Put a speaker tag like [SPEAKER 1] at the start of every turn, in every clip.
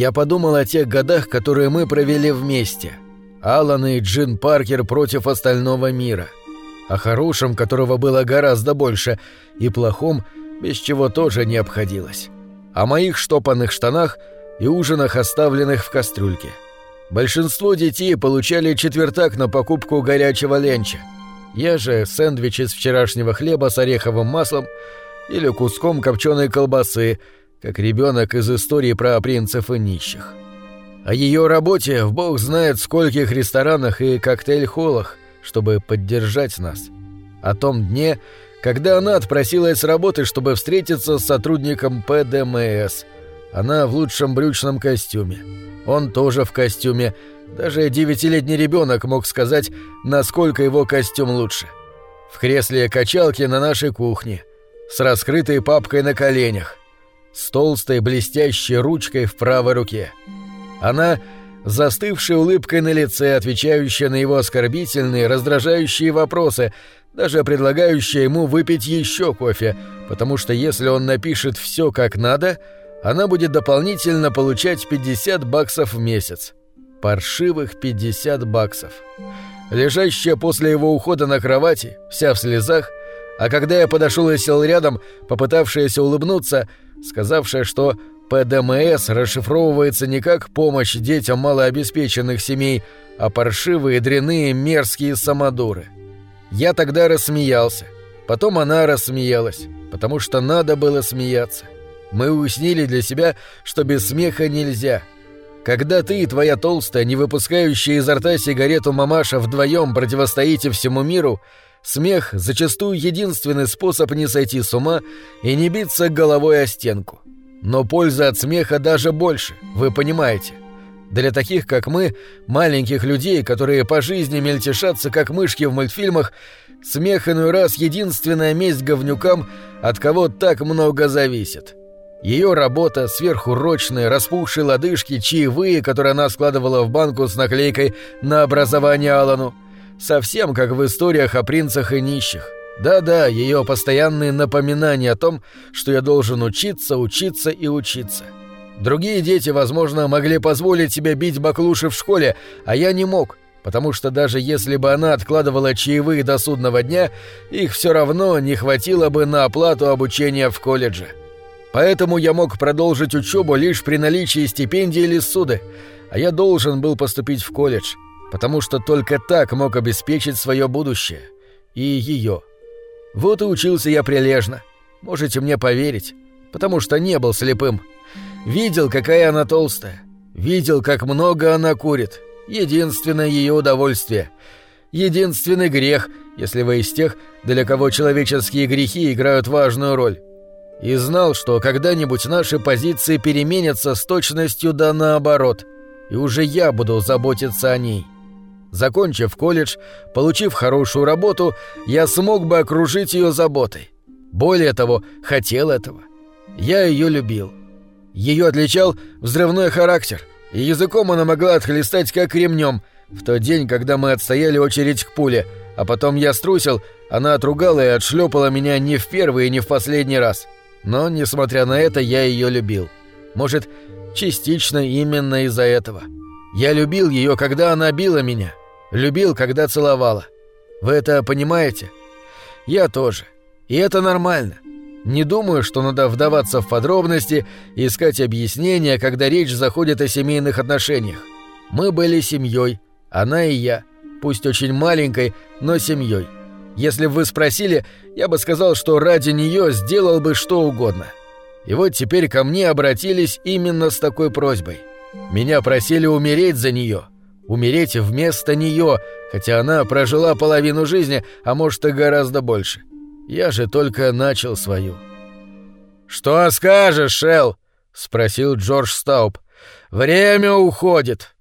[SPEAKER 1] Я подумал о тех годах, которые мы провели вместе. Алан и Джин Паркер против остального мира. О хорошем, которого было гораздо больше, и плохом, без чего тоже не обходилось. О моих штопанных штанах и ужинах, оставленных в кастрюльке. Большинство детей получали четвертак на покупку горячего ленча. Я же сэндвич из вчерашнего хлеба с ореховым маслом или куском копченой колбасы, как ребенок из истории про принцев и нищих. О ее работе в бог знает скольких ресторанах и коктейль-холлах, чтобы поддержать нас. О том дне, когда она отпросилась с работы, чтобы встретиться с сотрудником ПДМС. Она в лучшем брючном костюме. Он тоже в костюме. Даже девятилетний ребенок мог сказать, насколько его костюм лучше. В кресле качалки на нашей кухне. С раскрытой папкой на коленях. С толстой блестящей ручкой в правой руке. Она застывшей улыбкой на лице, отвечающая на его оскорбительные, раздражающие вопросы, даже предлагающая ему выпить еще кофе, потому что если он напишет все как надо, она будет дополнительно получать 50 баксов в месяц. Паршивых 50 баксов. Лежащая после его ухода на кровати, вся в слезах, а когда я подошел и сел рядом, попытавшаяся улыбнуться, сказавшая, что ПДМС расшифровывается не как помощь детям малообеспеченных семей, а паршивые, дряные, мерзкие самодуры. Я тогда рассмеялся. Потом она рассмеялась, потому что надо было смеяться. Мы уяснили для себя, что без смеха нельзя. Когда ты и твоя толстая, не выпускающая изо рта сигарету мамаша вдвоем противостоите всему миру, смех зачастую единственный способ не сойти с ума и не биться головой о стенку. Но польза от смеха даже больше, вы понимаете. Для таких, как мы, маленьких людей, которые по жизни мельтешатся, как мышки в мультфильмах, смех иной раз единственная месть говнюкам, от кого так много зависит. Ее работа, сверхурочные, распухшие лодыжки, чаевые, которые она складывала в банку с наклейкой «На образование Алану», совсем как в историях о принцах и нищих. Да-да, ее постоянные напоминания о том, что я должен учиться, учиться и учиться. Другие дети, возможно, могли позволить себе бить баклуши в школе, а я не мог, потому что даже если бы она откладывала чаевые до судного дня, их все равно не хватило бы на оплату обучения в колледже. Поэтому я мог продолжить учебу лишь при наличии стипендии или суды, а я должен был поступить в колледж, потому что только так мог обеспечить свое будущее. И ее. Вот и учился я прилежно. Можете мне поверить, потому что не был слепым. Видел, какая она толстая. Видел, как много она курит. Единственное ее удовольствие. Единственный грех, если вы из тех, для кого человеческие грехи играют важную роль и знал, что когда-нибудь наши позиции переменятся с точностью да наоборот, и уже я буду заботиться о ней. Закончив колледж, получив хорошую работу, я смог бы окружить ее заботой. Более того, хотел этого. Я ее любил. Ее отличал взрывной характер, и языком она могла отхлестать как ремнем. В тот день, когда мы отстояли очередь к пуле, а потом я струсил, она отругала и отшлепала меня не в первый и не в последний раз. Но, несмотря на это, я ее любил. Может, частично именно из-за этого. Я любил ее, когда она била меня. Любил, когда целовала. Вы это понимаете? Я тоже. И это нормально. Не думаю, что надо вдаваться в подробности и искать объяснения, когда речь заходит о семейных отношениях. Мы были семьей, она и я, пусть очень маленькой, но семьей. Если бы вы спросили, я бы сказал, что ради нее сделал бы что угодно. И вот теперь ко мне обратились именно с такой просьбой. Меня просили умереть за нее, умереть вместо нее, хотя она прожила половину жизни, а может и гораздо больше. Я же только начал свою. «Что скажешь, Шелл?» — спросил Джордж Стауп. «Время уходит».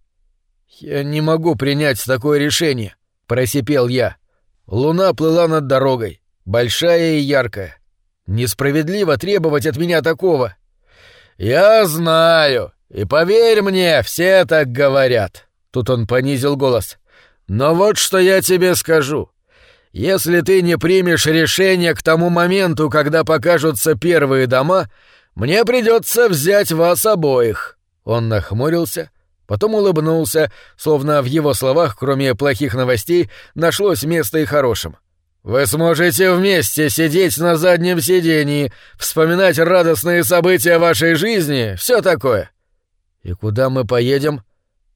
[SPEAKER 1] «Я не могу принять такое решение», — просипел я. Луна плыла над дорогой, большая и яркая. Несправедливо требовать от меня такого. «Я знаю, и поверь мне, все так говорят». Тут он понизил голос. «Но вот что я тебе скажу. Если ты не примешь решение к тому моменту, когда покажутся первые дома, мне придется взять вас обоих». Он нахмурился, потом улыбнулся, словно в его словах, кроме плохих новостей, нашлось место и хорошим. «Вы сможете вместе сидеть на заднем сидении, вспоминать радостные события вашей жизни, все такое». «И куда мы поедем?»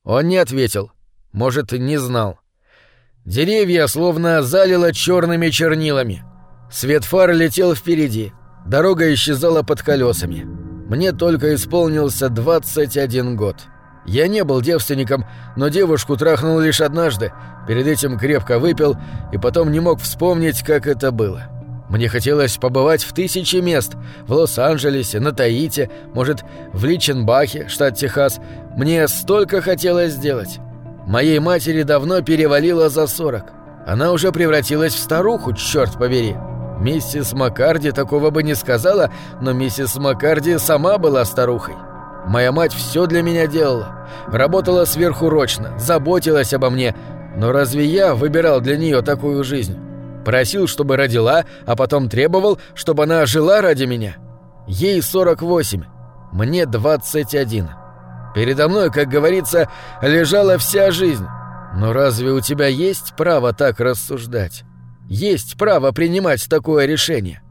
[SPEAKER 1] Он не ответил. Может, не знал. Деревья словно залило черными чернилами. Свет фар летел впереди. Дорога исчезала под колесами. Мне только исполнился 21 год. Я не был девственником, но девушку трахнул лишь однажды, перед этим крепко выпил и потом не мог вспомнить, как это было. Мне хотелось побывать в тысячи мест – в Лос-Анджелесе, на Таите, может, в Личенбахе, штат Техас. Мне столько хотелось сделать. Моей матери давно перевалило за сорок. Она уже превратилась в старуху, черт побери. Миссис Маккарди такого бы не сказала, но миссис Маккарди сама была старухой. Моя мать все для меня делала. Работала сверхурочно, заботилась обо мне. Но разве я выбирал для нее такую жизнь? Просил, чтобы родила, а потом требовал, чтобы она жила ради меня. Ей 48, мне 21. Передо мной, как говорится, лежала вся жизнь. Но разве у тебя есть право так рассуждать? Есть право принимать такое решение?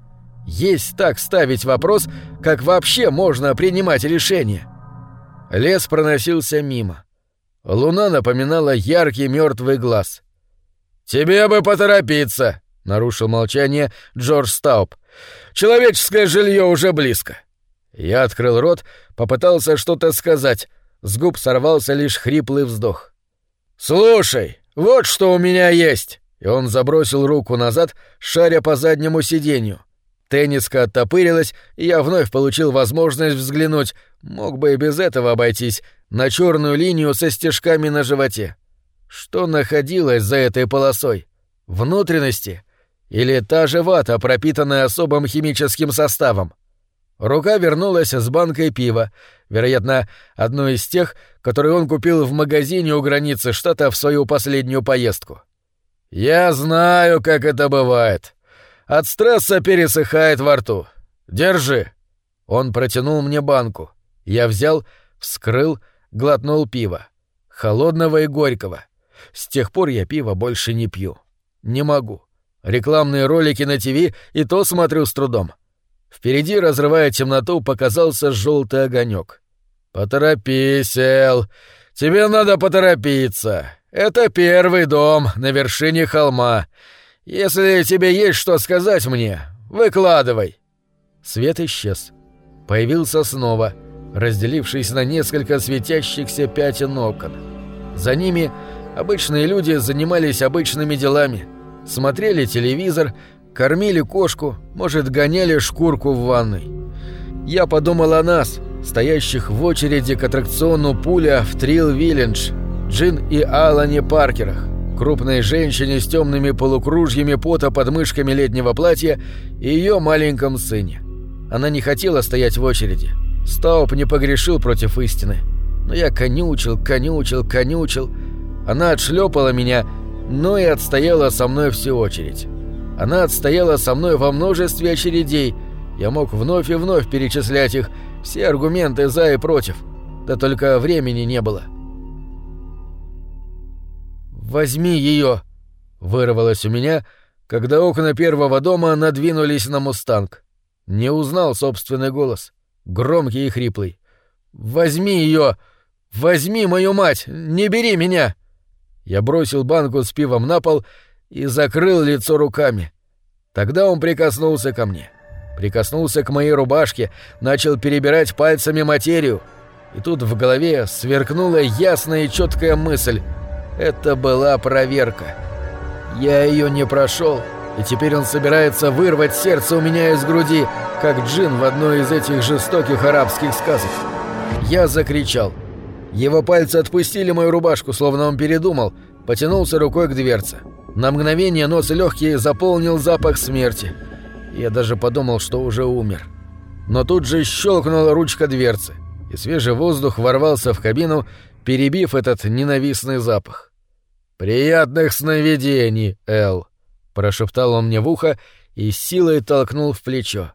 [SPEAKER 1] Есть так ставить вопрос, как вообще можно принимать решение? Лес проносился мимо. Луна напоминала яркий мертвый глаз. «Тебе бы поторопиться!» — нарушил молчание Джордж Стауп. «Человеческое жилье уже близко». Я открыл рот, попытался что-то сказать. С губ сорвался лишь хриплый вздох. «Слушай, вот что у меня есть!» И он забросил руку назад, шаря по заднему сиденью. Тенниска оттопырилась, и я вновь получил возможность взглянуть, мог бы и без этого обойтись, на черную линию со стежками на животе. Что находилось за этой полосой? Внутренности? Или та же вата, пропитанная особым химическим составом? Рука вернулась с банкой пива, вероятно, одной из тех, которые он купил в магазине у границы штата в свою последнюю поездку. «Я знаю, как это бывает. От стресса пересыхает во рту. Держи». Он протянул мне банку. Я взял, вскрыл, глотнул пива. Холодного и горького. С тех пор я пива больше не пью. Не могу. Рекламные ролики на ТВ и то смотрю с трудом. Впереди, разрывая темноту, показался желтый огонек. «Поторопись, Эл. Тебе надо поторопиться. Это первый дом на вершине холма. Если тебе есть что сказать мне, выкладывай». Свет исчез. Появился снова, разделившись на несколько светящихся пятен окон. За ними обычные люди занимались обычными делами. Смотрели телевизор, Кормили кошку, может, гоняли шкурку в ванной. Я подумал о нас, стоящих в очереди к аттракциону пуля в Трилл Виллендж, Джин и Алане Паркерах, крупной женщине с темными полукружьями пота под мышками летнего платья и ее маленьком сыне. Она не хотела стоять в очереди. Стауп не погрешил против истины. Но я конючил, конючил, конючил. Она отшлепала меня, но и отстояла со мной всю очередь. Она отстояла со мной во множестве очередей. Я мог вновь и вновь перечислять их, все аргументы за и против. Да только времени не было. «Возьми ее!» — вырвалось у меня, когда окна первого дома надвинулись на «Мустанг». Не узнал собственный голос, громкий и хриплый. «Возьми ее! Возьми мою мать! Не бери меня!» Я бросил банку с пивом на пол и закрыл лицо руками. Тогда он прикоснулся ко мне. Прикоснулся к моей рубашке, начал перебирать пальцами материю. И тут в голове сверкнула ясная и четкая мысль. Это была проверка. Я ее не прошел, и теперь он собирается вырвать сердце у меня из груди, как джин в одной из этих жестоких арабских сказок. Я закричал. Его пальцы отпустили мою рубашку, словно он передумал, потянулся рукой к дверце. На мгновение нос и легкие заполнил запах смерти. Я даже подумал, что уже умер. Но тут же щелкнула ручка дверцы, и свежий воздух ворвался в кабину, перебив этот ненавистный запах. «Приятных сновидений, Эл!» – прошептал он мне в ухо и силой толкнул в плечо.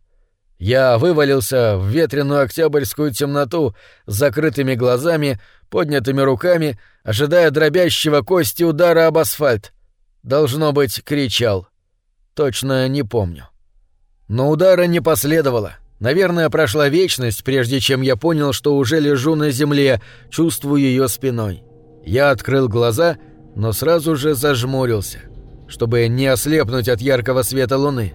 [SPEAKER 1] Я вывалился в ветреную октябрьскую темноту с закрытыми глазами, поднятыми руками, ожидая дробящего кости удара об асфальт. Должно быть, кричал. Точно не помню. Но удара не последовало. Наверное, прошла вечность, прежде чем я понял, что уже лежу на земле, чувствую ее спиной. Я открыл глаза, но сразу же зажмурился, чтобы не ослепнуть от яркого света луны.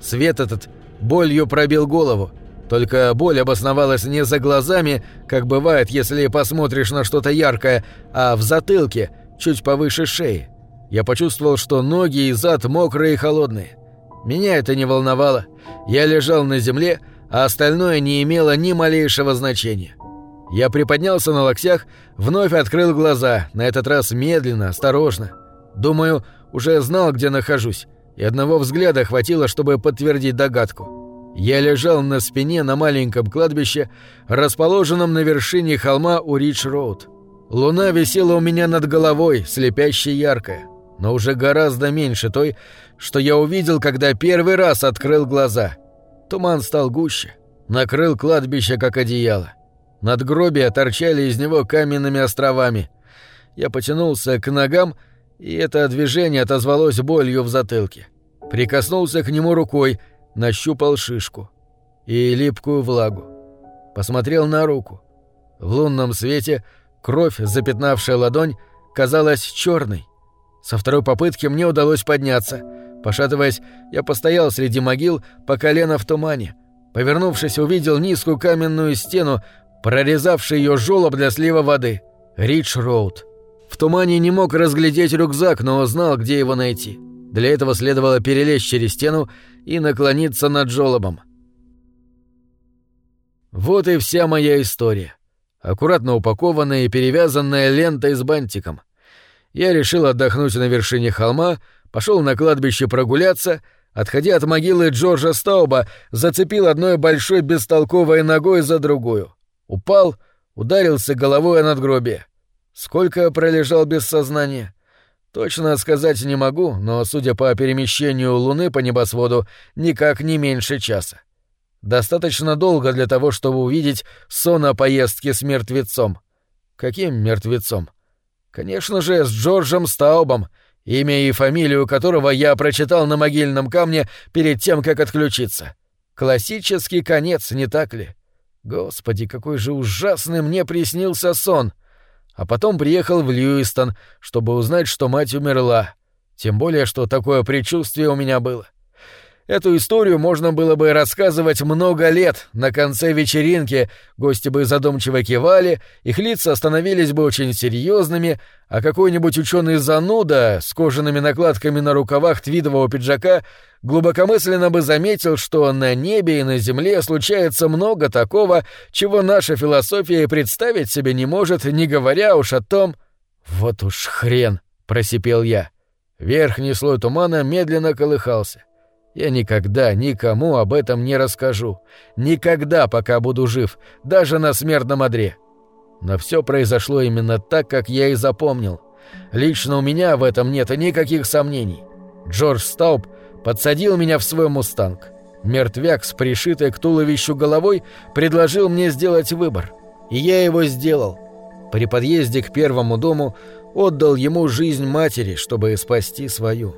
[SPEAKER 1] Свет этот болью пробил голову, только боль обосновалась не за глазами, как бывает, если посмотришь на что-то яркое, а в затылке, чуть повыше шеи. Я почувствовал, что ноги и зад мокрые и холодные. Меня это не волновало. Я лежал на земле, а остальное не имело ни малейшего значения. Я приподнялся на локтях, вновь открыл глаза, на этот раз медленно, осторожно. Думаю, уже знал, где нахожусь, и одного взгляда хватило, чтобы подтвердить догадку. Я лежал на спине на маленьком кладбище, расположенном на вершине холма у Ридж-Роуд. Луна висела у меня над головой, слепяще яркая, но уже гораздо меньше той, что я увидел, когда первый раз открыл глаза. Туман стал гуще, накрыл кладбище как одеяло. Надгробия торчали из него каменными островами. Я потянулся к ногам, и это движение отозвалось болью в затылке. Прикоснулся к нему рукой, нащупал шишку и липкую влагу. Посмотрел на руку. В лунном свете кровь, запятнавшая ладонь, казалась черной. Со второй попытки мне удалось подняться. Пошатываясь, я постоял среди могил по колено в тумане. Повернувшись, увидел низкую каменную стену, прорезавший ее жёлоб для слива воды. Ридж-Роуд. Тумане не мог разглядеть рюкзак, но знал, где его найти. Для этого следовало перелезть через стену и наклониться над жёлобом. Вот и вся моя история. Аккуратно упакованная и перевязанная лентой с бантиком. Я решил отдохнуть на вершине холма, пошел на кладбище прогуляться, отходя от могилы Джорджа Стауба, зацепил одной большой бестолковой ногой за другую. Упал, ударился головой о надгробие. Сколько пролежал без сознания? Точно сказать не могу, но, судя по перемещению Луны по небосводу, никак не меньше часа. Достаточно долго для того, чтобы увидеть сон о поездке с мертвецом. Каким мертвецом? Конечно же, с Джорджем Стаубом, имя и фамилию которого я прочитал на могильном камне перед тем, как отключиться. Классический конец, не так ли? Господи, какой же ужасный мне приснился сон! А потом приехал в Льюистон, чтобы узнать, что мать умерла. Тем более, что такое предчувствие у меня было. Эту историю можно было бы рассказывать много лет. На конце вечеринки гости бы задумчиво кивали, их лица становились бы очень серьезными, а какой-нибудь ученый зануда с кожаными накладками на рукавах твидового пиджака глубокомысленно бы заметил, что на небе и на земле случается много такого, чего наша философия представить себе не может, не говоря уж о том... «Вот уж хрен!» — просипел я. Верхний слой тумана медленно колыхался. Я никогда никому об этом не расскажу. Никогда, пока буду жив, даже на смертном одре. Но все произошло именно так, как я и запомнил. Лично у меня в этом нет никаких сомнений. Джордж Стауб подсадил меня в свой мустанг. Мертвяк с пришитой к туловищу головой предложил мне сделать выбор. И я его сделал. При подъезде к первому дому отдал ему жизнь матери, чтобы спасти свою.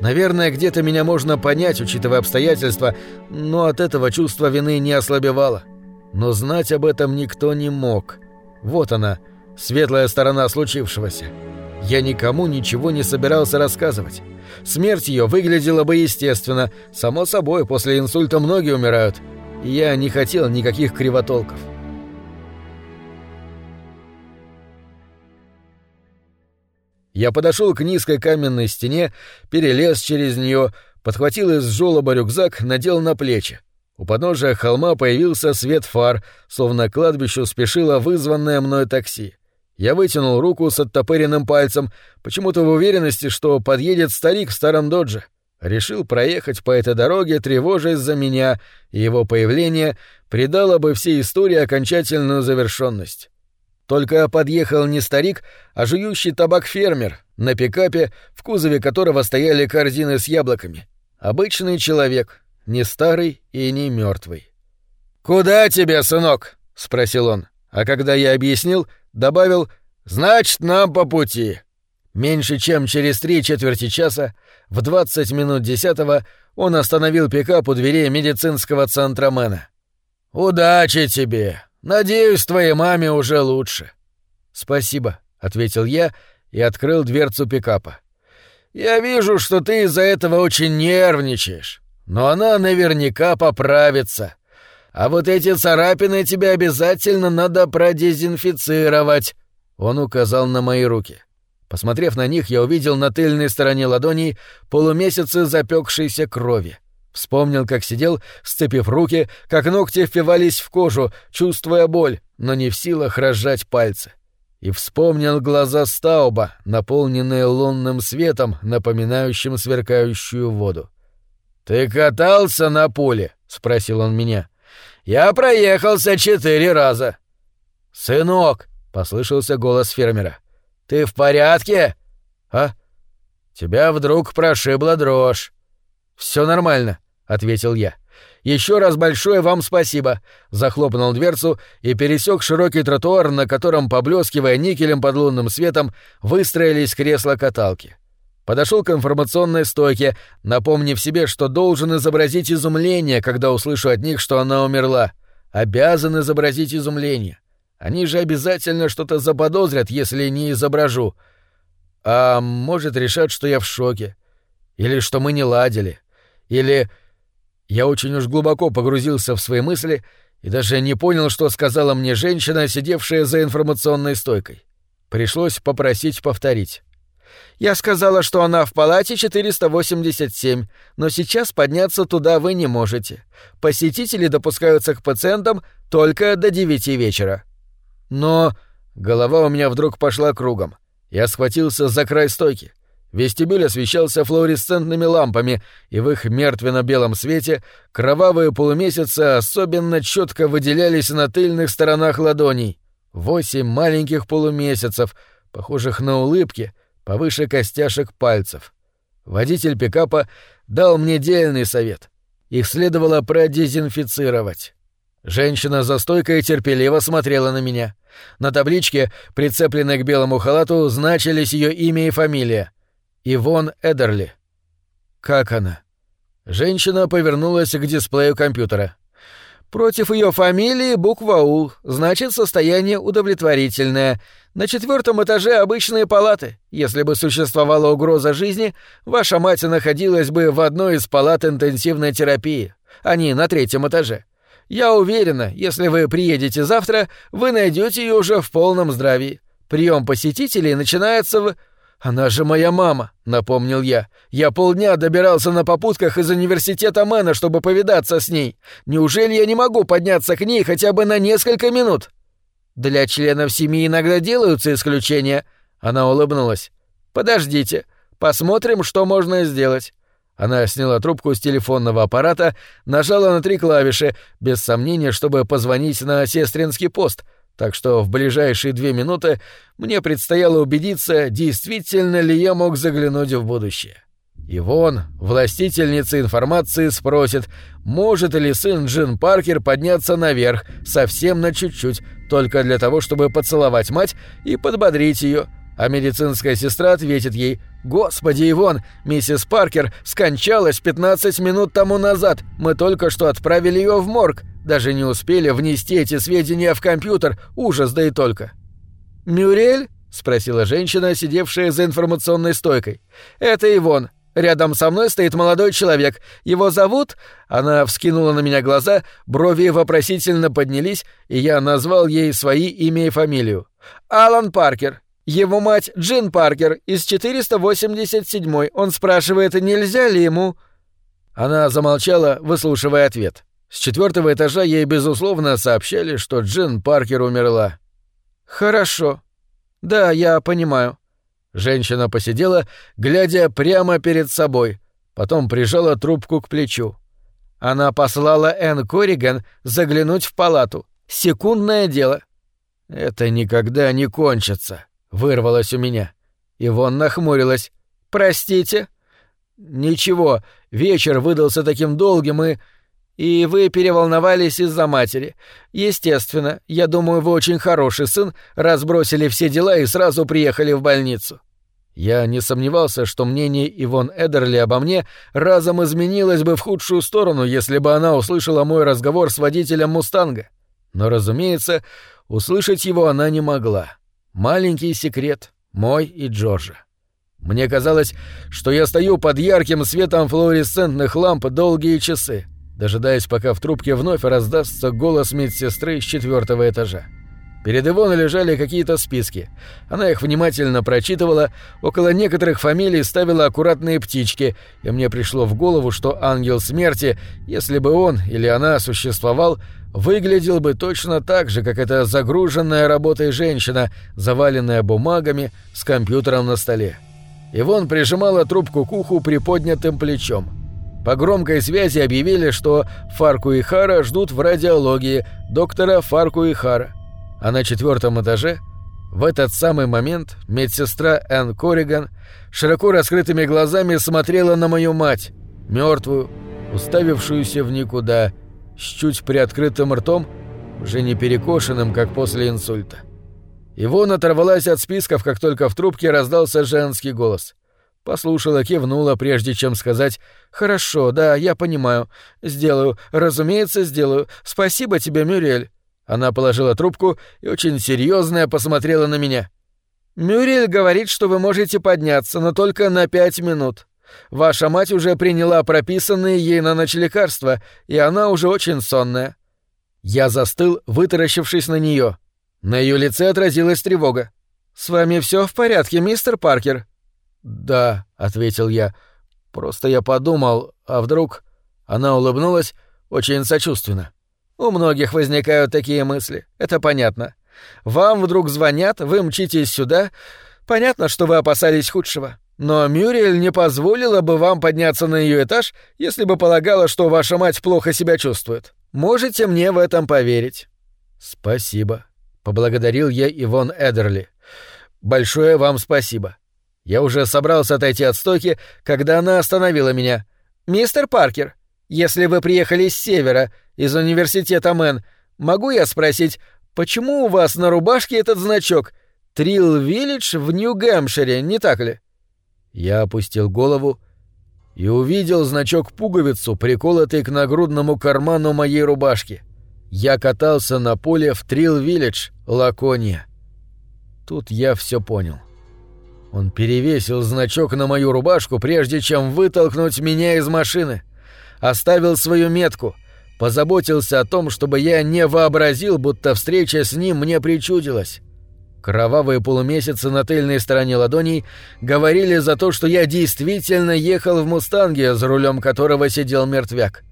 [SPEAKER 1] Наверное, где-то меня можно понять, учитывая обстоятельства, но от этого чувство вины не ослабевало. Но знать об этом никто не мог. Вот она, светлая сторона случившегося. Я никому ничего не собирался рассказывать. Смерть ее выглядела бы естественно. Само собой, после инсульта многие умирают. Я не хотел никаких кривотолков. Я подошел к низкой каменной стене, перелез через нее, подхватил из жёлоба рюкзак, надел на плечи. У подножия холма появился свет фар, словно кладбищу спешило вызванное мной такси. Я вытянул руку с оттопыренным пальцем, почему-то в уверенности, что подъедет старик в старом додже. Решил проехать по этой дороге, тревожась за меня, и его появление придало бы всей истории окончательную завершенность. Только подъехал не старик, а жующий табак фермер, на пикапе, в кузове которого стояли корзины с яблоками. Обычный человек. не старый и не мертвый. «Куда тебе, сынок?» — спросил он. А когда я объяснил, добавил «Значит, нам по пути». Меньше чем через три четверти часа, в двадцать минут десятого, он остановил пикап у дверей медицинского центра Мэна. «Удачи тебе! Надеюсь, твоей маме уже лучше». «Спасибо», — ответил я и открыл дверцу пикапа. «Я вижу, что ты из-за этого очень нервничаешь, но она наверняка поправится. А вот эти царапины тебе обязательно надо продезинфицировать», — он указал на мои руки. Посмотрев на них, я увидел на тыльной стороне ладоней полумесяцы запекшейся крови. Вспомнил, как сидел, сцепив руки, как ногти впивались в кожу, чувствуя боль, но не в силах разжать пальцы. И вспомнил глаза Стауба, наполненные лунным светом, напоминающим сверкающую воду. «Ты катался на поле?» — спросил он меня. «Я проехался четыре раза». «Сынок!» — послышался голос фермера. Ты в порядке? А? Тебя вдруг прошибла дрожь. Все нормально, ответил я. Еще раз большое вам спасибо. Захлопнул дверцу и пересек широкий тротуар, на котором, поблескивая никелем под лунным светом, выстроились кресла-каталки. Подошел к информационной стойке, напомнив себе, что должен изобразить изумление, когда услышу от них, что она умерла. Обязан изобразить изумление. Они же обязательно что-то заподозрят, если не изображу. А может, решат, что я в шоке. Или что мы не ладили. Или... Я очень уж глубоко погрузился в свои мысли и даже не понял, что сказала мне женщина, сидевшая за информационной стойкой. Пришлось попросить повторить. Я сказала, что она в палате 487, но сейчас подняться туда вы не можете. Посетители допускаются к пациентам только до 9 вечера. Но... Голова у меня вдруг пошла кругом. Я схватился за край стойки. Вестибюль освещался флуоресцентными лампами, и в их мертвенно-белом свете кровавые полумесяцы особенно четко выделялись на тыльных сторонах ладоней. Восемь маленьких полумесяцев, похожих на улыбки, повыше костяшек пальцев. Водитель пикапа дал мне дельный совет. Их следовало продезинфицировать. Женщина за стойкой терпеливо смотрела на меня. На табличке, прицепленной к белому халату, значились ее имя и фамилия. Ивон Эдерли. Как она? Женщина повернулась к дисплею компьютера. Против ее фамилии буква У, значит, состояние удовлетворительное. На четвертом этаже обычные палаты. Если бы существовала угроза жизни, ваша мать находилась бы в одной из палат интенсивной терапии. Они на третьем этаже. Я уверена, если вы приедете завтра, вы найдете ее уже в полном здравии. Прием посетителей начинается в... Она же моя мама, напомнил я. Я полдня добирался на попутках из университета Мэна, чтобы повидаться с ней. Неужели я не могу подняться к ней хотя бы на несколько минут? Для членов семьи иногда делаются исключения. Она улыбнулась. Подождите, посмотрим, что можно сделать. Она сняла трубку с телефонного аппарата, нажала на три клавиши, без сомнения, чтобы позвонить на сестринский пост, так что в ближайшие две минуты мне предстояло убедиться, действительно ли я мог заглянуть в будущее. Ивон, властительница информации, спросит, может ли сын Джин Паркер подняться наверх, совсем на чуть-чуть, только для того, чтобы поцеловать мать и подбодрить ее, а медицинская сестра ответит ей «Господи, Ивон, миссис Паркер скончалась 15 минут тому назад. Мы только что отправили ее в морг. Даже не успели внести эти сведения в компьютер. Ужас, да и только». «Мюрель?» — спросила женщина, сидевшая за информационной стойкой. «Это Ивон. Рядом со мной стоит молодой человек. Его зовут...» Она вскинула на меня глаза, брови вопросительно поднялись, и я назвал ей свои имя и фамилию. «Алан Паркер. Его мать Джин Паркер из 487-й. Он спрашивает, нельзя ли ему...» Она замолчала, выслушивая ответ. С четвертого этажа ей, безусловно, сообщали, что Джин Паркер умерла. «Хорошо. Да, я понимаю». Женщина посидела, глядя прямо перед собой, потом прижала трубку к плечу. Она послала Энн Корриган заглянуть в палату. Секундное дело. «Это никогда не кончится», вырвалось у меня. Ивон нахмурилась. «Простите?» «Ничего, вечер выдался таким долгим и...» «И вы переволновались из-за матери. Естественно, я думаю, вы очень хороший сын, разбросили все дела и сразу приехали в больницу». Я не сомневался, что мнение Ивон Эдерли обо мне разом изменилось бы в худшую сторону, если бы она услышала мой разговор с водителем «Мустанга». Но, разумеется, услышать его она не могла. Маленький секрет, мой и Джорджа. Мне казалось, что я стою под ярким светом флуоресцентных ламп долгие часы, дожидаясь, пока в трубке вновь раздастся голос медсестры с четвертого этажа. Перед Ивон лежали какие-то списки. Она их внимательно прочитывала, около некоторых фамилий ставила аккуратные птички, и мне пришло в голову, что ангел смерти, если бы он или она существовал, выглядел бы точно так же, как эта загруженная работой женщина, заваленная бумагами, с компьютером на столе. Ивон прижимала трубку к уху приподнятым плечом. По громкой связи объявили, что Фарку и Хара ждут в радиологии доктора Фарку и Хара а на четвертом этаже в этот самый момент медсестра Энн Корриган широко раскрытыми глазами смотрела на мою мать, мертвую, уставившуюся в никуда, с чуть приоткрытым ртом, уже не перекошенным, как после инсульта. Ивон оторвалась от списков, как только в трубке раздался женский голос. Послушала, кивнула, прежде чем сказать «Хорошо, да, я понимаю. Сделаю. Разумеется, сделаю. Спасибо тебе, Мюрель. Она положила трубку и очень серьезная посмотрела на меня. «Мюрриель говорит, что вы можете подняться, но только на пять минут. Ваша мать уже приняла прописанные ей на ночь лекарства, и она уже очень сонная». Я застыл, вытаращившись на нее. На ее лице отразилась тревога. «С вами все в порядке, мистер Паркер?» «Да», — ответил я. «Просто я подумал, а вдруг...» Она улыбнулась очень сочувственно. У многих возникают такие мысли, это понятно. Вам вдруг звонят, вы мчитесь сюда. Понятно, что вы опасались худшего. Но Мюриэль не позволила бы вам подняться на ее этаж, если бы полагала, что ваша мать плохо себя чувствует. Можете мне в этом поверить. Спасибо, поблагодарил я Ивон Эдерли. Большое вам спасибо. Я уже собрался отойти от стойки, когда она остановила меня. Мистер Паркер, если вы приехали с севера, из университета Мэн, могу я спросить, почему у вас на рубашке этот значок «Трилл Виллидж» в Нью-Гэмпшире, не так ли?» Я опустил голову и увидел значок-пуговицу, приколотый к нагрудному карману моей рубашки. Я катался на поле в Трилл Виллидж, Лакония. Тут я все понял. Он перевесил значок на мою рубашку, прежде чем вытолкнуть меня из машины — оставил свою метку, позаботился о том, чтобы я не вообразил, будто встреча с ним мне причудилась. Кровавые полумесяцы на тыльной стороне ладоней говорили за то, что я действительно ехал в «Мустанге», за рулем которого сидел мертвяк.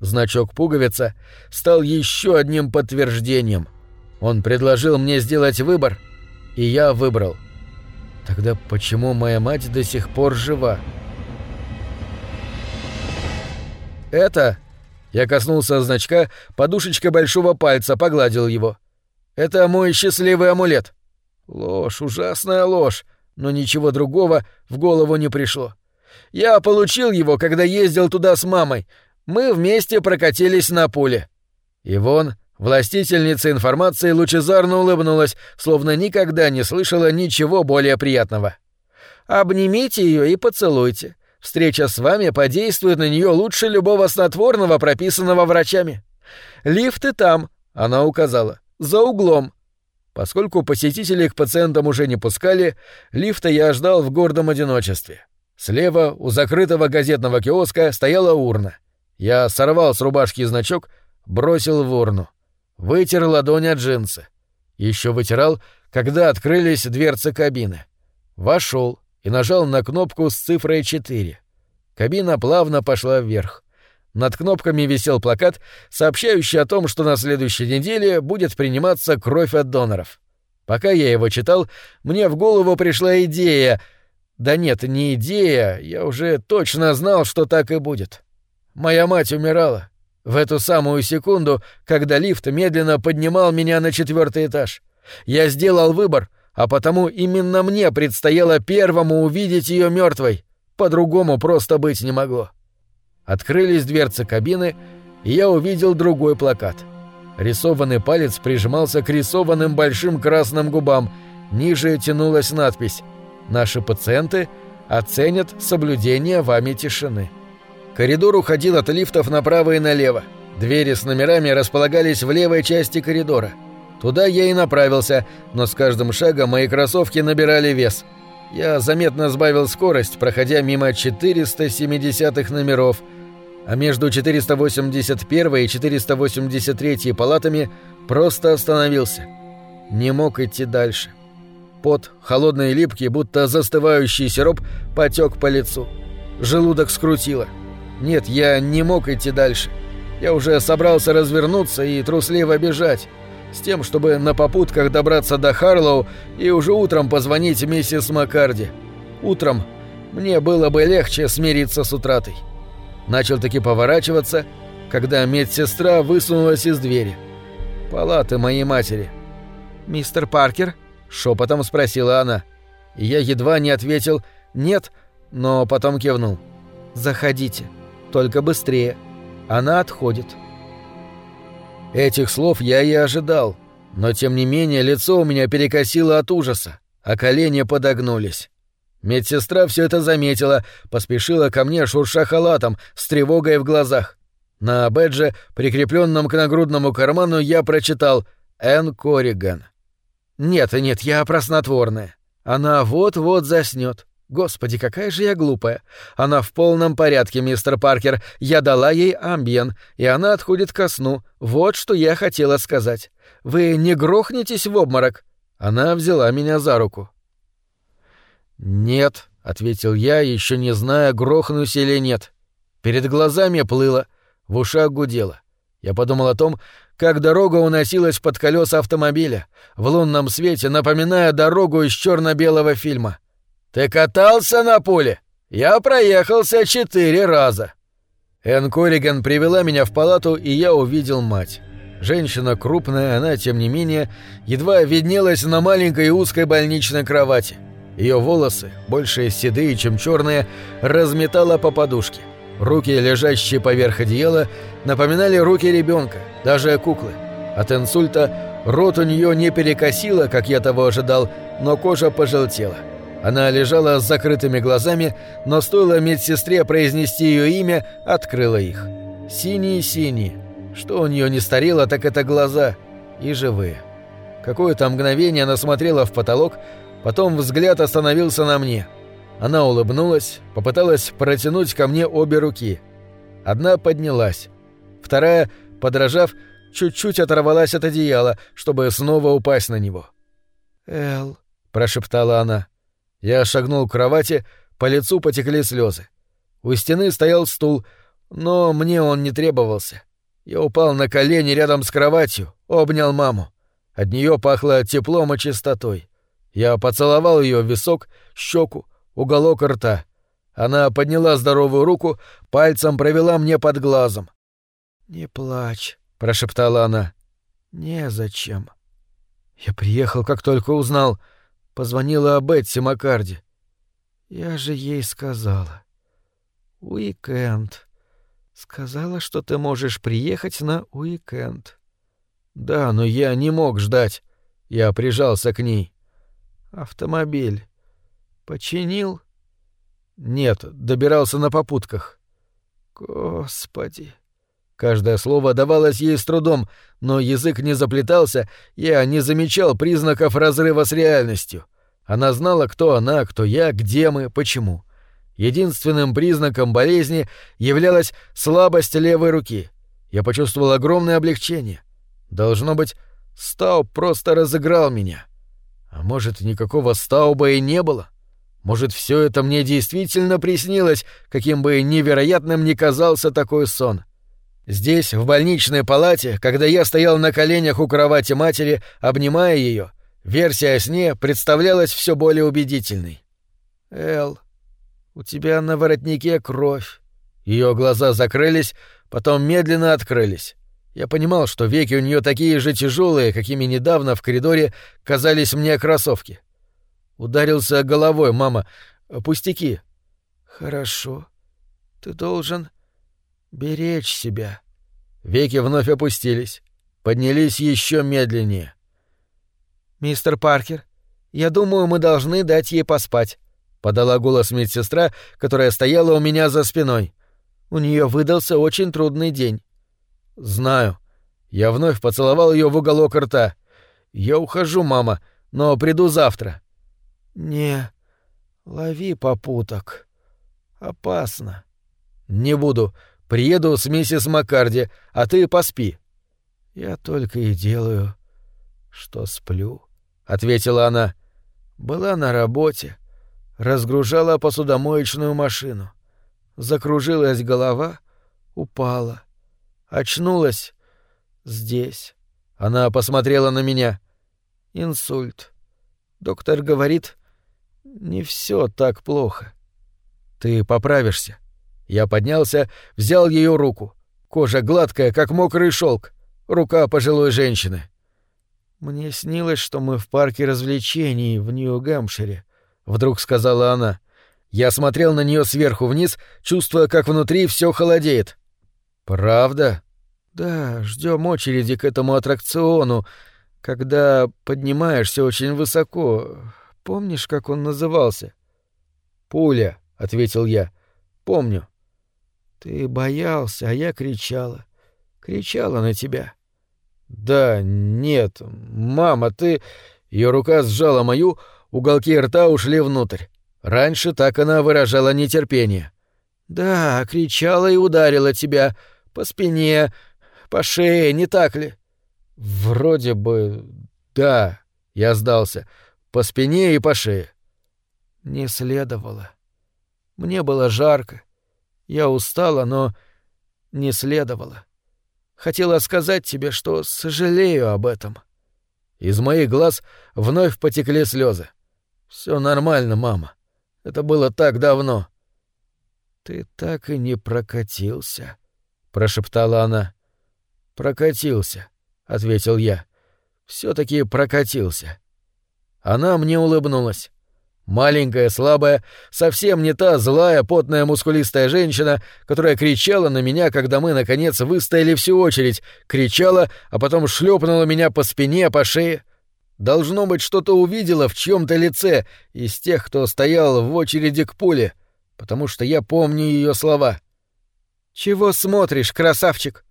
[SPEAKER 1] Значок пуговица стал еще одним подтверждением. Он предложил мне сделать выбор, и я выбрал. Тогда почему моя мать до сих пор жива? «Это...» Я коснулся значка, подушечка большого пальца, погладил его. «Это мой счастливый амулет». Ложь, ужасная ложь, но ничего другого в голову не пришло. Я получил его, когда ездил туда с мамой. Мы вместе прокатились на пуле. Ивон, властительница информации, лучезарно улыбнулась, словно никогда не слышала ничего более приятного. «Обнимите ее и поцелуйте. Встреча с вами подействует на нее лучше любого снотворного, прописанного врачами. Лифты там, она указала, за углом. Поскольку посетителей к пациентам уже не пускали, лифта я ждал в гордом одиночестве. Слева, у закрытого газетного киоска, стояла урна. Я сорвал с рубашки значок, бросил в урну. Вытер ладонь от джинсы. Еще вытирал, когда открылись дверцы кабины. Вошел, и нажал на кнопку с цифрой 4. Кабина плавно пошла вверх. Над кнопками висел плакат, сообщающий о том, что на следующей неделе будет приниматься кровь от доноров. Пока я его читал, мне в голову пришла идея. Да нет, не идея, я уже точно знал, что так и будет. Моя мать умирала. В эту самую секунду, когда лифт медленно поднимал меня на четвертый этаж. Я сделал выбор — а потому именно мне предстояло первому увидеть ее мертвой. по-другому просто быть не могло. Открылись дверцы кабины, и я увидел другой плакат. Рисованный палец прижимался к рисованным большим красным губам. Ниже тянулась надпись «Наши пациенты оценят соблюдение вами тишины». Коридор уходил от лифтов направо и налево. Двери с номерами располагались в левой части коридора. Туда я и направился, но с каждым шагом мои кроссовки набирали вес. Я заметно сбавил скорость, проходя мимо 470-х номеров, а между 481 и 483 палатами просто остановился. Не мог идти дальше. Пот, холодный и липкий, будто застывающий сироп, потек по лицу. Желудок скрутило. Нет, я не мог идти дальше. Я уже собрался развернуться и трусливо бежать, с тем, чтобы на попутках добраться до Харлоу и уже утром позвонить миссис Маккарди. Утром мне было бы легче смириться с утратой. Начал таки поворачиваться, когда медсестра высунулась из двери. Палаты моей матери. «Мистер Паркер?» — шепотом спросила она. И я едва не ответил «нет», но потом кивнул. «Заходите, только быстрее». Она отходит. Этих слов я и ожидал, но тем не менее лицо у меня перекосило от ужаса, а колени подогнулись. Медсестра все это заметила, поспешила ко мне, шурша халатом, с тревогой в глазах. На бэдже, прикрепленном к нагрудному карману, я прочитал «Энн Корриган». «Нет, нет, я проснотворная. Она вот-вот заснет. Господи, какая же я глупая. Она в полном порядке, мистер Паркер. Я дала ей амбиен, и она отходит ко сну. Вот что я хотела сказать. Вы не грохнетесь в обморок?» Она взяла меня за руку. «Нет», — ответил я, еще не зная, грохнусь или нет. Перед глазами плыло, в ушах гудело. Я подумал о том, как дорога уносилась под колеса автомобиля, в лунном свете напоминая дорогу из черно белого фильма. «Ты катался на поле? Я проехался четыре раза». Энн Корриган привела меня в палату, и я увидел мать. Женщина крупная, она, тем не менее, едва виднелась на маленькой узкой больничной кровати. Ее волосы, больше седые, чем черные, разметала по подушке. Руки, лежащие поверх одеяла, напоминали руки ребенка, даже куклы. От инсульта рот у нее не перекосило, как я того ожидал, но кожа пожелтела. Она лежала с закрытыми глазами, но стоило медсестре произнести ее имя, открыла их. Синие-синие. Что у нее не старело, так это глаза. И живые. Какое-то мгновение она смотрела в потолок, Потом взгляд остановился на мне. Она улыбнулась, попыталась протянуть ко мне обе руки. Одна поднялась. Вторая, подражав, чуть-чуть оторвалась от одеяла, чтобы снова упасть на него. «Эл», — прошептала она. Я шагнул к кровати, по лицу потекли слезы. У стены стоял стул, но мне он не требовался. Я упал на колени рядом с кроватью, обнял маму. От нее пахло теплом и чистотой. Я поцеловал ее в висок, щеку, уголок рта. Она подняла здоровую руку, пальцем провела мне под глазом. «Не плачь», — прошептала она. «Незачем». Я приехал, как только узнал. Позвонила о Бетси Маккарди. Я же ей сказала. «Уикенд». Сказала, что ты можешь приехать на уикенд. Да, но я не мог ждать. Я прижался к ней. Автомобиль. Починил? Нет, добирался на попутках. Господи. Каждое слово давалось ей с трудом, но язык не заплетался, я не замечал признаков разрыва с реальностью. Она знала, кто она, кто я, где мы, почему. Единственным признаком болезни являлась слабость левой руки. Я почувствовал огромное облегчение. Должно быть, Стау просто разыграл меня. А может, никакого стауба и не было? Может, все это мне действительно приснилось, каким бы невероятным ни казался такой сон? Здесь, в больничной палате, когда я стоял на коленях у кровати матери, обнимая ее, версия о сне представлялась все более убедительной. «Эл, у тебя на воротнике кровь». Ее глаза закрылись, потом медленно открылись. Я понимал, что веки у нее такие же тяжелые, какими недавно в коридоре казались мне кроссовки. Ударился головой, мама. Пустяки. Хорошо. Ты должен беречь себя. Веки вновь опустились, поднялись еще медленнее. Мистер Паркер, я думаю, мы должны дать ей поспать, подала голос медсестра, которая стояла у меня за спиной. У нее выдался очень трудный день. Знаю. Я вновь поцеловал ее в уголок рта. Я ухожу, мама, но приду завтра. Не лови попуток. Опасно. Не буду. Приеду с миссис Маккарди, а ты поспи. Я только и делаю, что сплю, ответила она. Была на работе, разгружала посудомоечную машину. Закружилась голова, упала. Очнулась здесь. Она посмотрела на меня. Инсульт. Доктор говорит, не все так плохо. Ты поправишься. Я поднялся, взял ее руку. Кожа гладкая, как мокрый шелк. Рука пожилой женщины. Мне снилось, что мы в парке развлечений в Нью-Гэмпшире, вдруг сказала она. Я смотрел на нее сверху вниз, чувствуя, как внутри все холодеет. Правда? Да, ждем очереди к этому аттракциону, когда поднимаешься очень высоко. Помнишь, как он назывался? Пуля, ответил я. Помню. Ты боялся, а я кричала. Кричала на тебя. Да, нет, мама, ты... Ее рука сжала мою, уголки рта ушли внутрь. Раньше так она выражала нетерпение. Да, кричала и ударила тебя по спине, по шее, не так ли? Вроде бы да, я сдался. По спине и по шее. Не следовало. Мне было жарко. Я устала, но не следовало. Хотела сказать тебе, что сожалею об этом. Из моих глаз вновь потекли слезы. Все нормально, мама. Это было так давно. Ты так и не прокатился, прошептала она. Прокатился, ответил я. Все-таки прокатился. Она мне улыбнулась. Маленькая, слабая, совсем не та злая, потная, мускулистая женщина, которая кричала на меня, когда мы, наконец, выстояли всю очередь, кричала, а потом шлепнула меня по спине, по шее. Должно быть, что-то увидела в чьем-то лице из тех, кто стоял в очереди к пуле, потому что я помню ее слова. «Чего смотришь, красавчик?»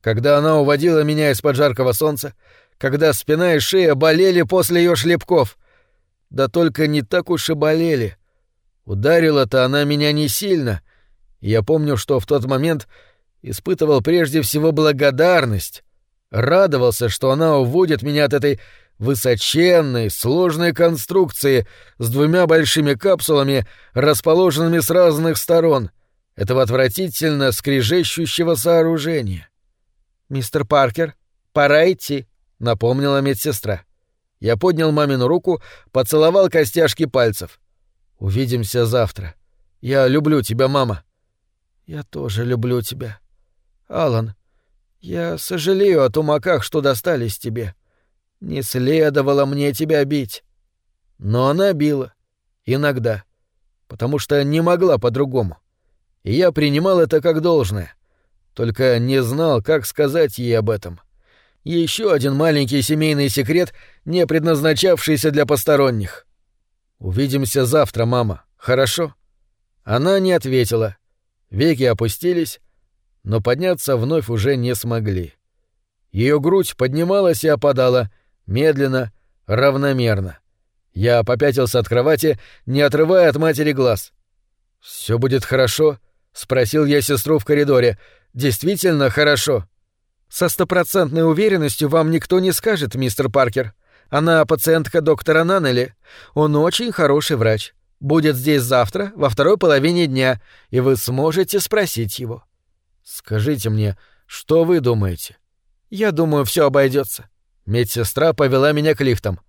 [SPEAKER 1] Когда она уводила меня из-под жаркого солнца, когда спина и шея болели после ее шлепков — да только не так уж и болели. Ударила-то она меня не сильно. я помню, что в тот момент испытывал прежде всего благодарность. Радовался, что она уводит меня от этой высоченной, сложной конструкции с двумя большими капсулами, расположенными с разных сторон, этого отвратительно скрежещущего сооружения. «Мистер Паркер, пора идти», — напомнила медсестра. Я поднял мамину руку, поцеловал костяшки пальцев. «Увидимся завтра. Я люблю тебя, мама». «Я тоже люблю тебя. Алан, я сожалею о тумаках, что достались тебе. Не следовало мне тебя бить». Но она била. Иногда. Потому что не могла по-другому. И я принимал это как должное. Только не знал, как сказать ей об этом. — еще один маленький семейный секрет, не предназначавшийся для посторонних. «Увидимся завтра, мама, хорошо?» Она не ответила. Веки опустились, но подняться вновь уже не смогли. Ее грудь поднималась и опадала, медленно, равномерно. Я попятился от кровати, не отрывая от матери глаз. Все будет хорошо?» — спросил я сестру в коридоре. «Действительно хорошо?» Со стопроцентной уверенностью вам никто не скажет, мистер Паркер. Она пациентка доктора Наннелли. Он очень хороший врач. Будет здесь завтра, во второй половине дня, и вы сможете спросить его. Скажите мне, что вы думаете? Я думаю, все обойдется. Медсестра повела меня к лифтам.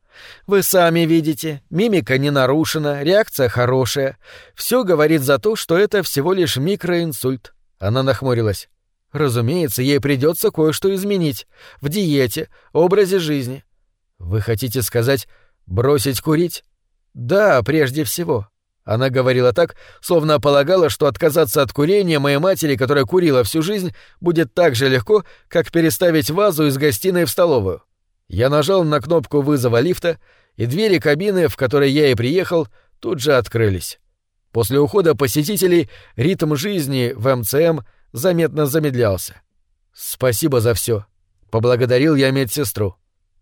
[SPEAKER 1] Вы сами видите, мимика не нарушена, реакция хорошая. Все говорит за то, что это всего лишь микроинсульт. Она нахмурилась. Разумеется, ей придется кое-что изменить в диете, образе жизни. Вы хотите сказать бросить курить? Да, прежде всего. Она говорила так, словно полагала, что отказаться от курения моей матери, которая курила всю жизнь, будет так же легко, как переставить вазу из гостиной в столовую. Я нажал на кнопку вызова лифта, и двери кабины, в которой я и приехал, тут же открылись. После ухода посетителей ритм жизни в МЦМ заметно замедлялся. «Спасибо за все, поблагодарил я медсестру.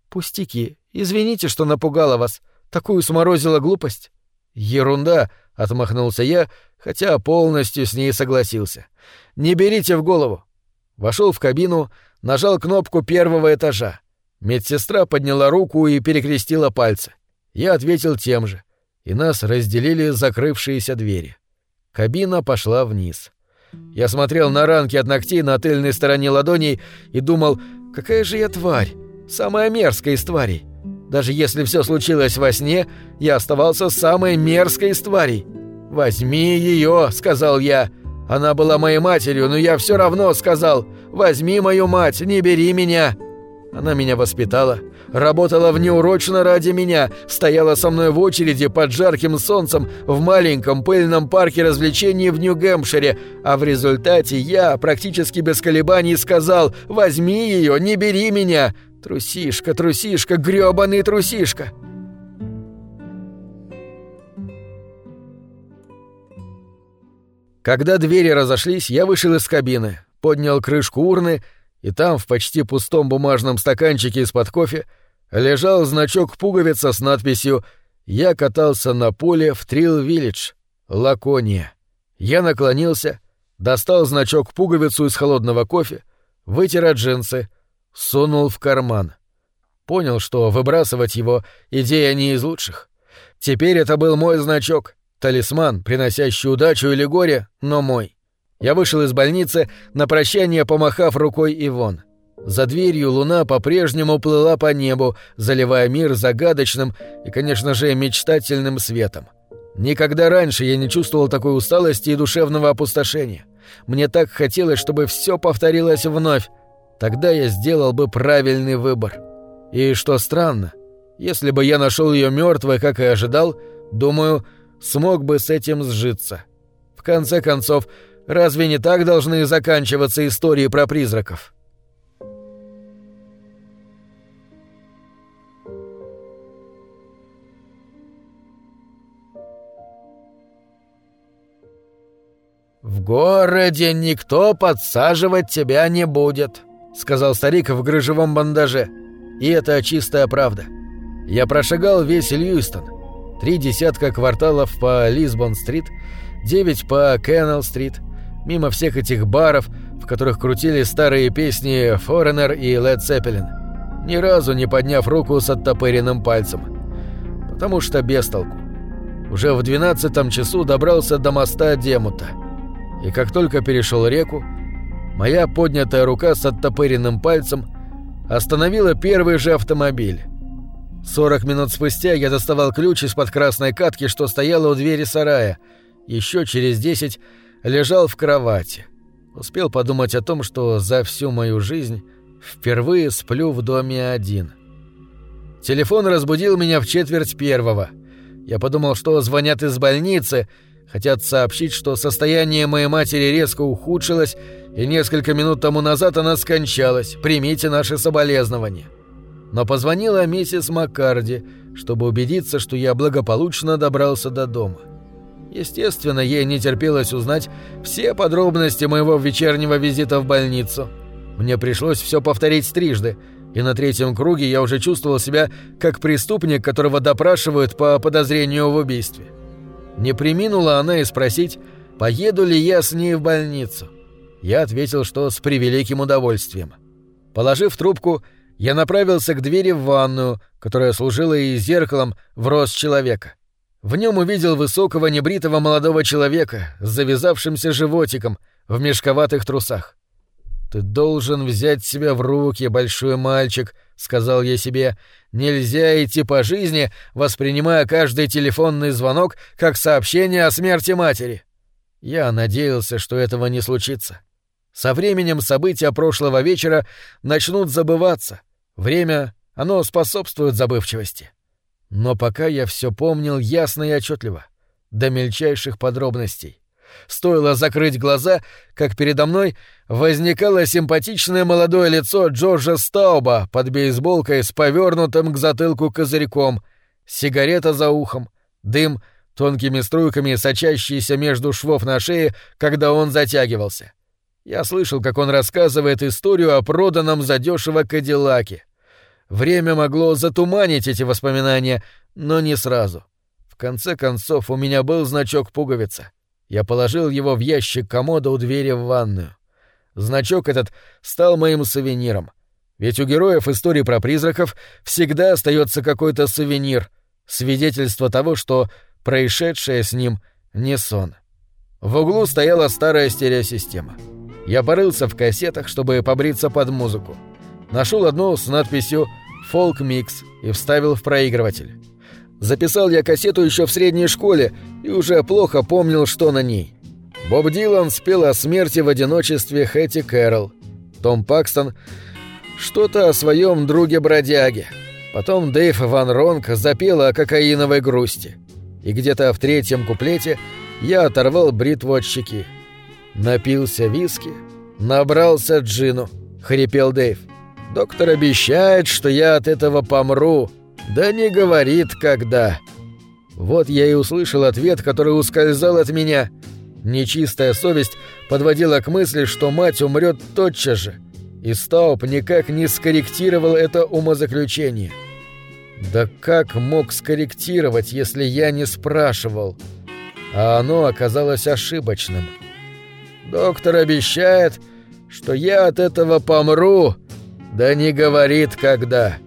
[SPEAKER 1] «Пустяки. Извините, что напугала вас. Такую сморозила глупость». «Ерунда», — отмахнулся я, хотя полностью с ней согласился. «Не берите в голову». Вошел в кабину, нажал кнопку первого этажа. Медсестра подняла руку и перекрестила пальцы. Я ответил тем же, и нас разделили закрывшиеся двери. Кабина пошла вниз. Я смотрел на ранки от ногтей на тыльной стороне ладоней и думал, какая же я тварь, самая мерзкая из тварей. Даже если все случилось во сне, я оставался самой мерзкой из тварей. «Возьми ее», — сказал я. Она была моей матерью, но я все равно сказал «Возьми мою мать, не бери меня». Она меня воспитала, работала внеурочно ради меня, стояла со мной в очереди под жарким солнцем в маленьком пыльном парке развлечений в Нью-Гэмпшире, а в результате я практически без колебаний сказал «Возьми ее, не бери меня!» Трусишка, трусишка, грёбаный трусишка. Когда двери разошлись, я вышел из кабины, поднял крышку урны, и там, в почти пустом бумажном стаканчике из-под кофе, лежал значок пуговица с надписью «Я катался на поле в Трилл-Виллидж, Лакония». Я наклонился, достал значок пуговицу из холодного кофе, вытер от джинсы — сунул в карман. Понял, что выбрасывать его — идея не из лучших. Теперь это был мой значок, талисман, приносящий удачу или горе, но мой. Я вышел из больницы, на прощание помахав рукой Ивон. За дверью луна по-прежнему плыла по небу, заливая мир загадочным и, конечно же, мечтательным светом. Никогда раньше я не чувствовал такой усталости и душевного опустошения. Мне так хотелось, чтобы все повторилось вновь, тогда я сделал бы правильный выбор. И что странно, если бы я нашел ее мертвой, как и ожидал, думаю, смог бы с этим сжиться. В конце концов, разве не так должны заканчиваться истории про призраков? «В городе никто подсаживать тебя не будет», — сказал старик в грыжевом бандаже. И это чистая правда. Я прошагал весь Льюистон. Три десятка кварталов по Лисбон-стрит, девять по Кеннелл-стрит, мимо всех этих баров, в которых крутили старые песни Foreigner и Led Zeppelin, ни разу не подняв руку с оттопыренным пальцем. Потому что без толку. Уже в двенадцатом часу добрался до моста Демута. И как только перешел реку, Моя поднятая рука с оттопыренным пальцем остановила первый же автомобиль. Сорок минут спустя я доставал ключ из-под красной катки, что стояла у двери сарая. Еще через десять лежал в кровати. Успел подумать о том, что за всю мою жизнь впервые сплю в доме один. Телефон разбудил меня в четверть первого. Я подумал, что звонят из больницы — Хотят сообщить, что состояние моей матери резко ухудшилось, и несколько минут тому назад она скончалась. Примите наши соболезнования. Но позвонила миссис Маккарди, чтобы убедиться, что я благополучно добрался до дома. Естественно, ей не терпелось узнать все подробности моего вечернего визита в больницу. Мне пришлось все повторить трижды, и на третьем круге я уже чувствовал себя как преступник, которого допрашивают по подозрению в убийстве. Не приминула она и спросить, поеду ли я с ней в больницу. Я ответил, что с превеликим удовольствием. Положив трубку, я направился к двери в ванную, которая служила и зеркалом в рост человека. В нем увидел высокого небритого молодого человека с завязавшимся животиком в мешковатых трусах. «Ты должен взять себя в руки, большой мальчик», — сказал я себе. «Нельзя идти по жизни, воспринимая каждый телефонный звонок как сообщение о смерти матери». Я надеялся, что этого не случится. Со временем события прошлого вечера начнут забываться. Время, оно способствует забывчивости. Но пока я все помнил ясно и отчетливо. до мельчайших подробностей. Стоило закрыть глаза, как передо мной возникало симпатичное молодое лицо Джорджа Стауба под бейсболкой с повернутым к затылку козырьком, сигарета за ухом, дым тонкими струйками сочащийся между швов на шее, когда он затягивался. Я слышал, как он рассказывает историю о проданном задешево Кадиллаке. Время могло затуманить эти воспоминания, но не сразу. В конце концов, у меня был значок пуговица. Я положил его в ящик комода у двери в ванную. Значок этот стал моим сувениром. Ведь у героев истории про призраков всегда остается какой-то сувенир, свидетельство того, что происшедшее с ним не сон. В углу стояла старая стереосистема. Я порылся в кассетах, чтобы побриться под музыку. Нашел одну с надписью «Фолк Микс» и вставил в проигрыватель. Записал я кассету еще в средней школе и уже плохо помнил, что на ней. Боб Дилан спел о смерти в одиночестве Хэти Кэрол. Том Пакстон что-то о своем друге-бродяге. Потом Дэйв Ван Ронк запел о кокаиновой грусти. И где-то в третьем куплете я оторвал бритву от щеки. Напился виски, набрался джину, хрипел Дэйв. Доктор обещает, что я от этого помру. Да не говорит, когда. Вот я и услышал ответ, который ускользал от меня. Нечистая совесть подводила к мысли, что мать умрет тотчас же. И Стауп никак не скорректировал это умозаключение. Да как мог скорректировать, если я не спрашивал? А оно оказалось ошибочным. Доктор обещает, что я от этого помру, да не говорит когда.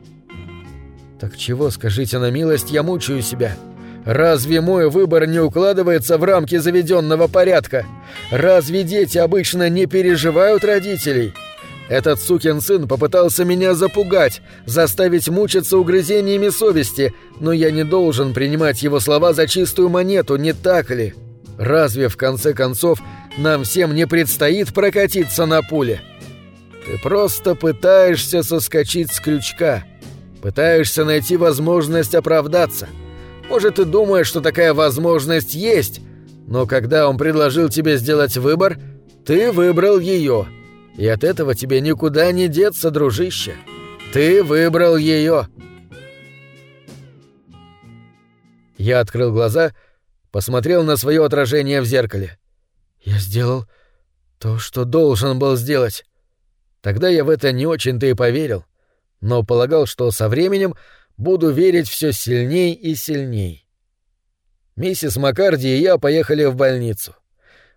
[SPEAKER 1] Так чего, скажите на милость, я мучаю себя? Разве мой выбор не укладывается в рамки заведенного порядка? Разве дети обычно не переживают родителей? Этот сукин сын попытался меня запугать, заставить мучиться угрызениями совести, но я не должен принимать его слова за чистую монету, не так ли? Разве в конце концов нам всем не предстоит прокатиться на пуле?» Ты просто пытаешься соскочить с крючка. Пытаешься найти возможность оправдаться. Может, ты думаешь, что такая возможность есть, но когда он предложил тебе сделать выбор, ты выбрал ее. И от этого тебе никуда не деться, дружище. Ты выбрал ее. Я открыл глаза, посмотрел на свое отражение в зеркале. Я сделал то, что должен был сделать. Тогда я в это не очень-то и поверил, но полагал, что со временем буду верить все сильней и сильней. Миссис Маккарди и я поехали в больницу.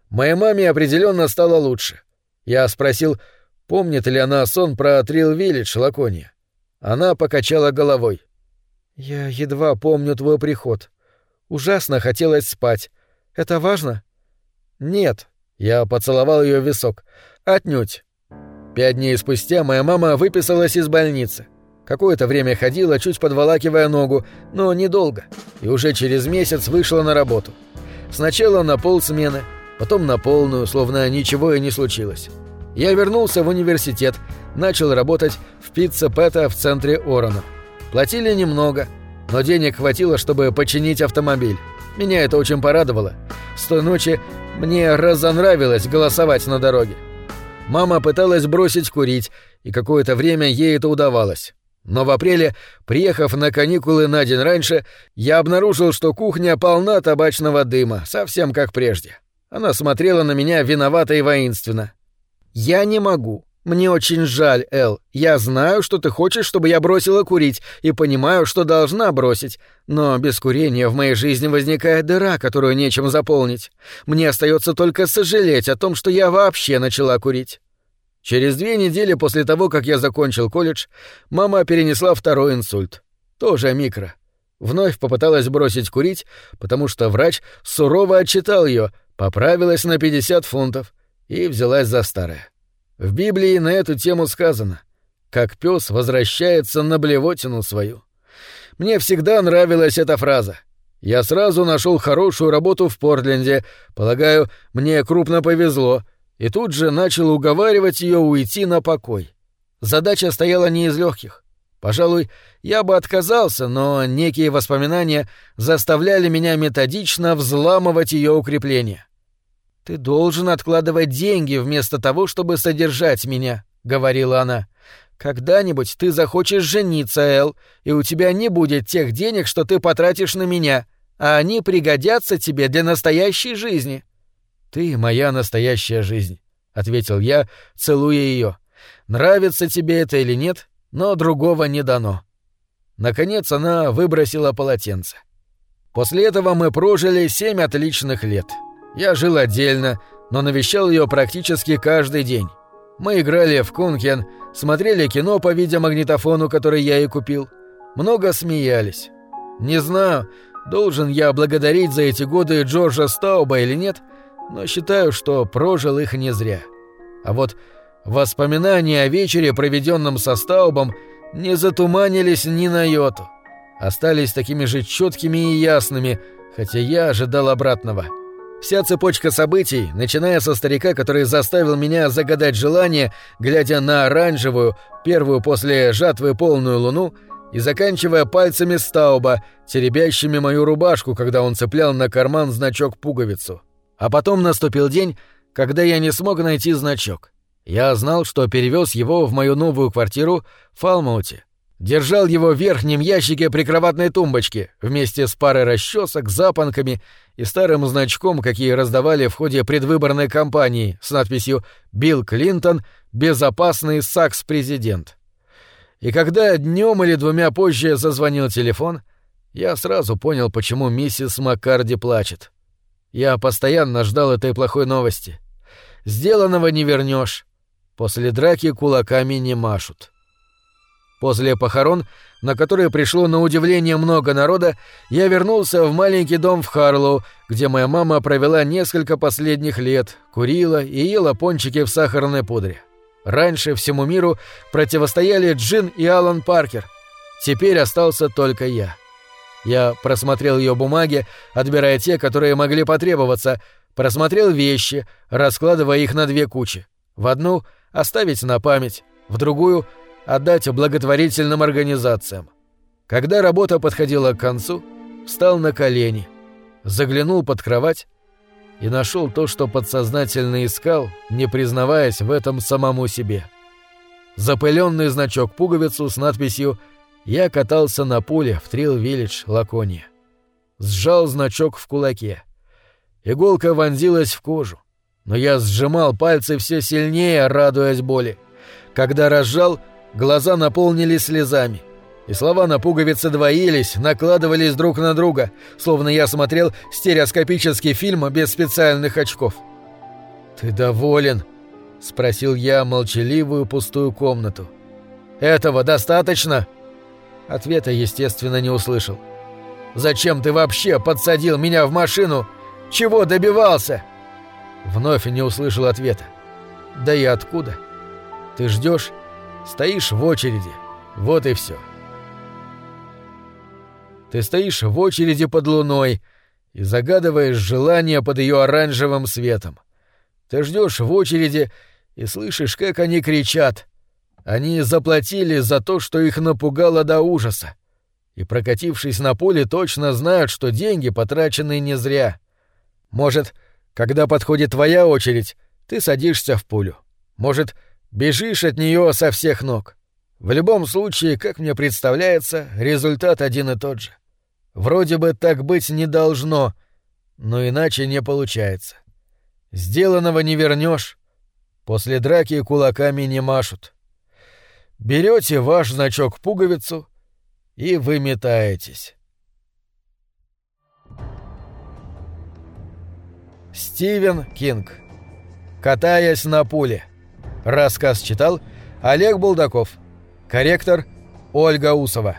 [SPEAKER 1] Моей маме определенно стало лучше. Я спросил, помнит ли она сон про Трилл-Виллидж, Лакония. Она покачала головой. «Я едва помню твой приход. Ужасно хотелось спать. Это важно?» «Нет», — я поцеловал ее висок. «Отнюдь. Пять дней спустя моя мама выписалась из больницы. Какое-то время ходила, чуть подволакивая ногу, но недолго, и уже через месяц вышла на работу. Сначала на полсмены, потом на полную, словно ничего и не случилось. Я вернулся в университет, начал работать в пицца Пэта в центре Орона. Платили немного, но денег хватило, чтобы починить автомобиль. Меня это очень порадовало. С той ночи мне разонравилось голосовать на дороге. Мама пыталась бросить курить, и какое-то время ей это удавалось. Но в апреле, приехав на каникулы на день раньше, я обнаружил, что кухня полна табачного дыма, совсем как прежде. Она смотрела на меня виновато и воинственно. «Я не могу. Мне очень жаль, Эл. Я знаю, что ты хочешь, чтобы я бросила курить, и понимаю, что должна бросить. Но без курения в моей жизни возникает дыра, которую нечем заполнить. Мне остается только сожалеть о том, что я вообще начала курить. Через две недели после того, как я закончил колледж, мама перенесла второй инсульт. Тоже микро. Вновь попыталась бросить курить, потому что врач сурово отчитал ее, поправилась на 50 фунтов и взялась за старое. В Библии на эту тему сказано, как пес возвращается на блевотину свою. Мне всегда нравилась эта фраза. Я сразу нашел хорошую работу в Портленде, полагаю, мне крупно повезло, и тут же начал уговаривать ее уйти на покой. Задача стояла не из легких. Пожалуй, я бы отказался, но некие воспоминания заставляли меня методично взламывать ее укрепление. «Ты должен откладывать деньги вместо того, чтобы содержать меня», — говорила она. «Когда-нибудь ты захочешь жениться, Эл, и у тебя не будет тех денег, что ты потратишь на меня, а они пригодятся тебе для настоящей жизни». «Ты моя настоящая жизнь», — ответил я, целуя ее. «Нравится тебе это или нет, но другого не дано». Наконец она выбросила полотенце. После этого мы прожили семь отличных лет — я жил отдельно, но навещал ее практически каждый день. Мы играли в кункен, смотрели кино по видеомагнитофону, который я ей купил. Много смеялись. Не знаю, должен я благодарить за эти годы Джорджа Стауба или нет, но считаю, что прожил их не зря. А вот воспоминания о вечере, проведенном со Стаубом, не затуманились ни на йоту. Остались такими же четкими и ясными, хотя я ожидал обратного. — Вся цепочка событий, начиная со старика, который заставил меня загадать желание, глядя на оранжевую, первую после жатвы полную луну, и заканчивая пальцами Стауба, теребящими мою рубашку, когда он цеплял на карман значок-пуговицу. А потом наступил день, когда я не смог найти значок. Я знал, что перевез его в мою новую квартиру в Фалмауте. Держал его в верхнем ящике прикроватной тумбочки вместе с парой расчесок, запонками и старым значком, какие раздавали в ходе предвыборной кампании с надписью «Билл Клинтон, безопасный САКС-президент». И когда днем или двумя позже зазвонил телефон, я сразу понял, почему миссис Маккарди плачет. Я постоянно ждал этой плохой новости. Сделанного не вернешь. После драки кулаками не машут. После похорон, на которые пришло на удивление много народа, я вернулся в маленький дом в Харлоу, где моя мама провела несколько последних лет, курила и ела пончики в сахарной пудре. Раньше всему миру противостояли Джин и Алан Паркер. Теперь остался только я. Я просмотрел ее бумаги, отбирая те, которые могли потребоваться, просмотрел вещи, раскладывая их на две кучи. В одну — оставить на память, в другую — отдать благотворительным организациям. Когда работа подходила к концу, встал на колени, заглянул под кровать и нашел то, что подсознательно искал, не признаваясь в этом самому себе. Запыленный значок пуговицу с надписью «Я катался на пуле в Трилл-Виллидж, Лакония». Сжал значок в кулаке. Иголка вонзилась в кожу, но я сжимал пальцы все сильнее, радуясь боли. Когда разжал — Глаза наполнились слезами. И слова на пуговицы двоились, накладывались друг на друга, словно я смотрел стереоскопический фильм без специальных очков. «Ты доволен?» — спросил я молчаливую пустую комнату. «Этого достаточно?» Ответа, естественно, не услышал. «Зачем ты вообще подсадил меня в машину? Чего добивался?» Вновь не услышал ответа. «Да и откуда? Ты ждешь? Стоишь в очереди. Вот и все. Ты стоишь в очереди под луной и загадываешь желание под ее оранжевым светом. Ты ждешь в очереди и слышишь, как они кричат. Они заплатили за то, что их напугало до ужаса. И, прокатившись на поле, точно знают, что деньги потрачены не зря. Может, когда подходит твоя очередь, ты садишься в пулю. Может, Бежишь от нее со всех ног. В любом случае, как мне представляется, результат один и тот же. Вроде бы так быть не должно, но иначе не получается. Сделанного не вернешь. После драки кулаками не машут. Берете ваш значок пуговицу и выметаетесь. Стивен Кинг. Катаясь на пуле. Рассказ читал Олег Булдаков. Корректор Ольга Усова.